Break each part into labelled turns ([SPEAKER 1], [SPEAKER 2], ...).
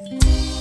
[SPEAKER 1] Música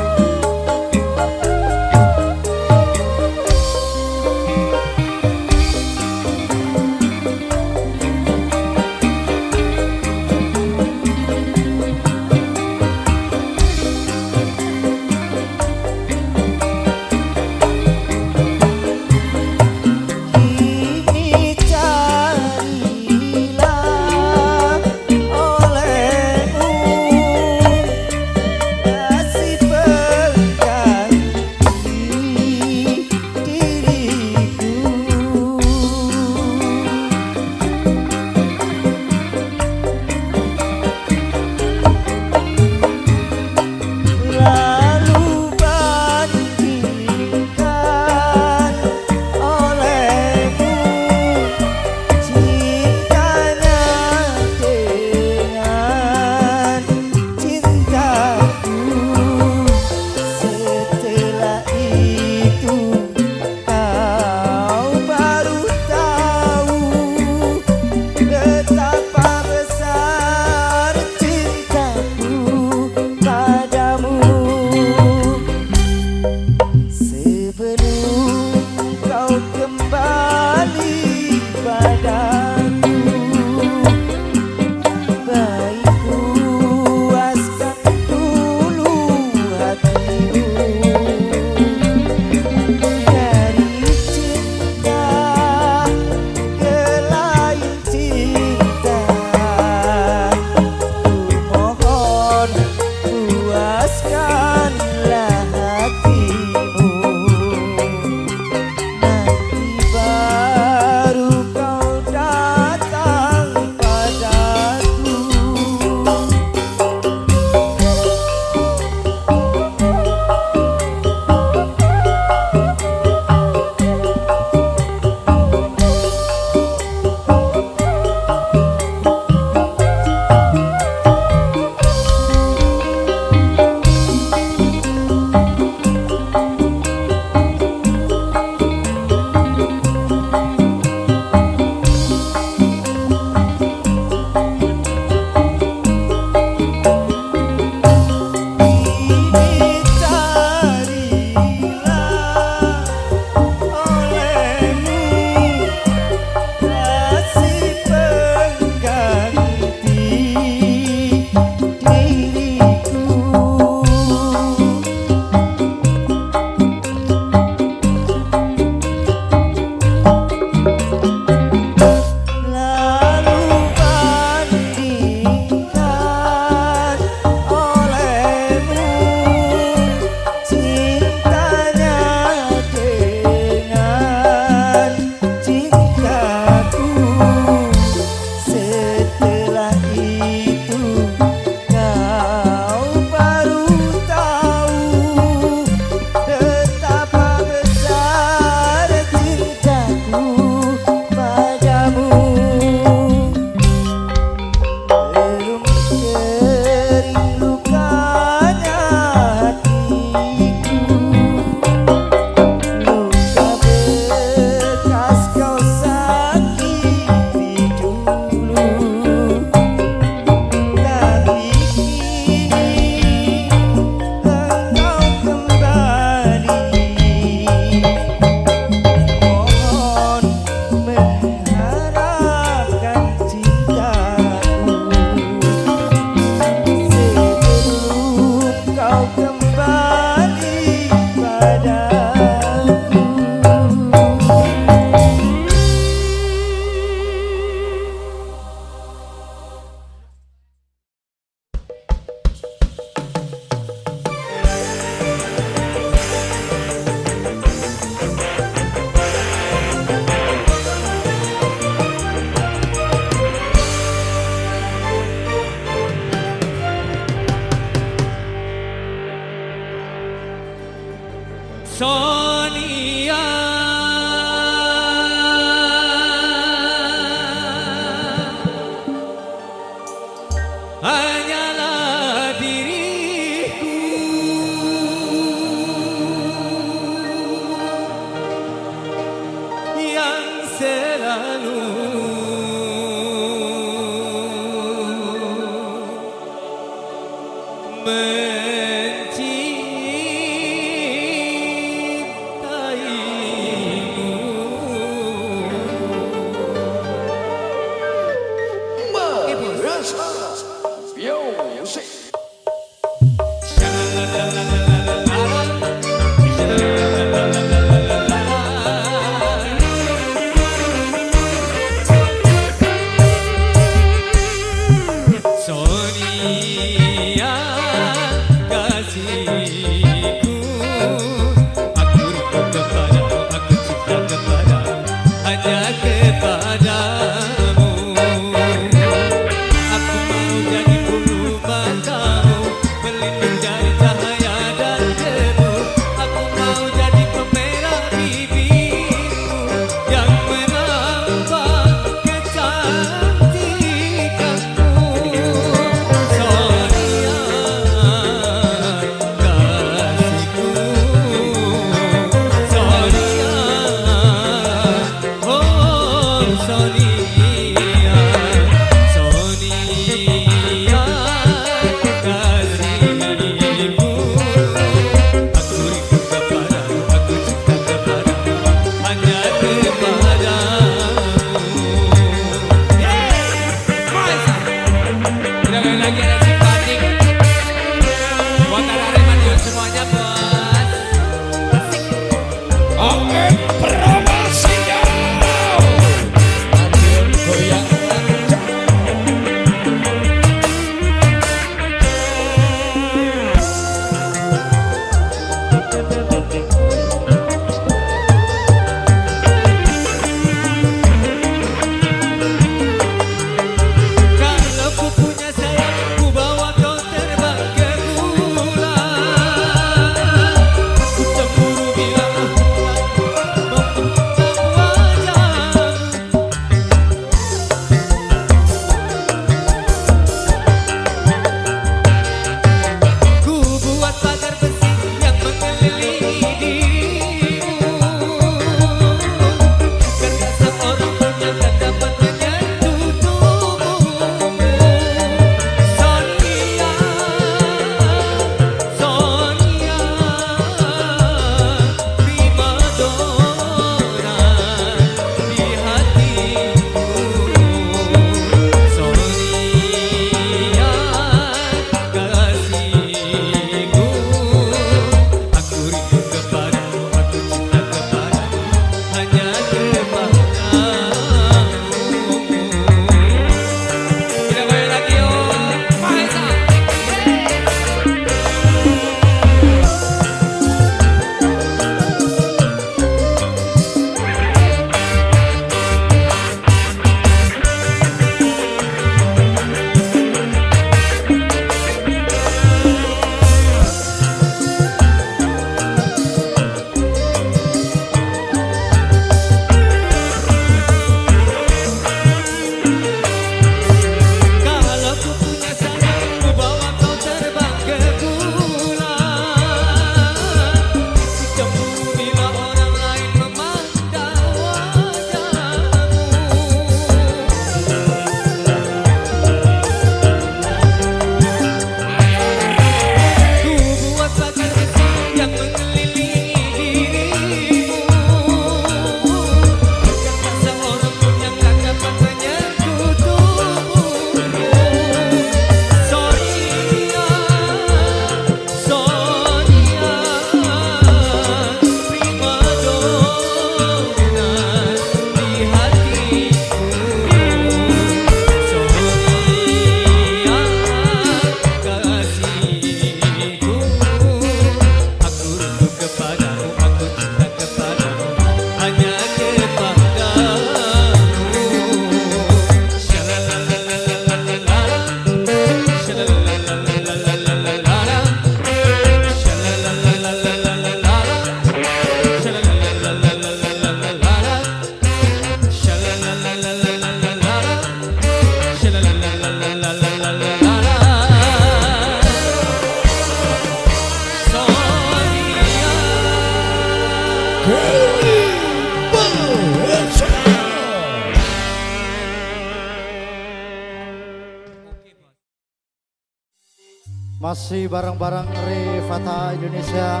[SPEAKER 1] barang-barang Revata Indonesia.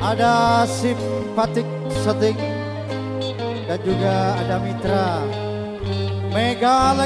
[SPEAKER 1] Ada simpatik Setik dan juga ada mitra mega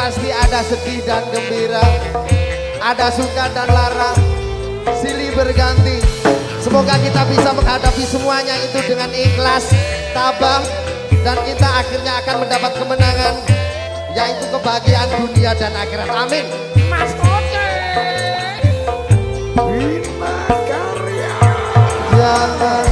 [SPEAKER 1] pasti ada sedih dan gembira. Ada suka dan lara Silih berganti. Semoga kita bisa menghadapi semuanya itu dengan ikhlas Tabah Dan kita akhirnya akan mendapat kemenangan Yaitu kebahagiaan dunia dan akhirat. Amin.
[SPEAKER 2] Mas
[SPEAKER 1] Kote Bima Karya. Jangan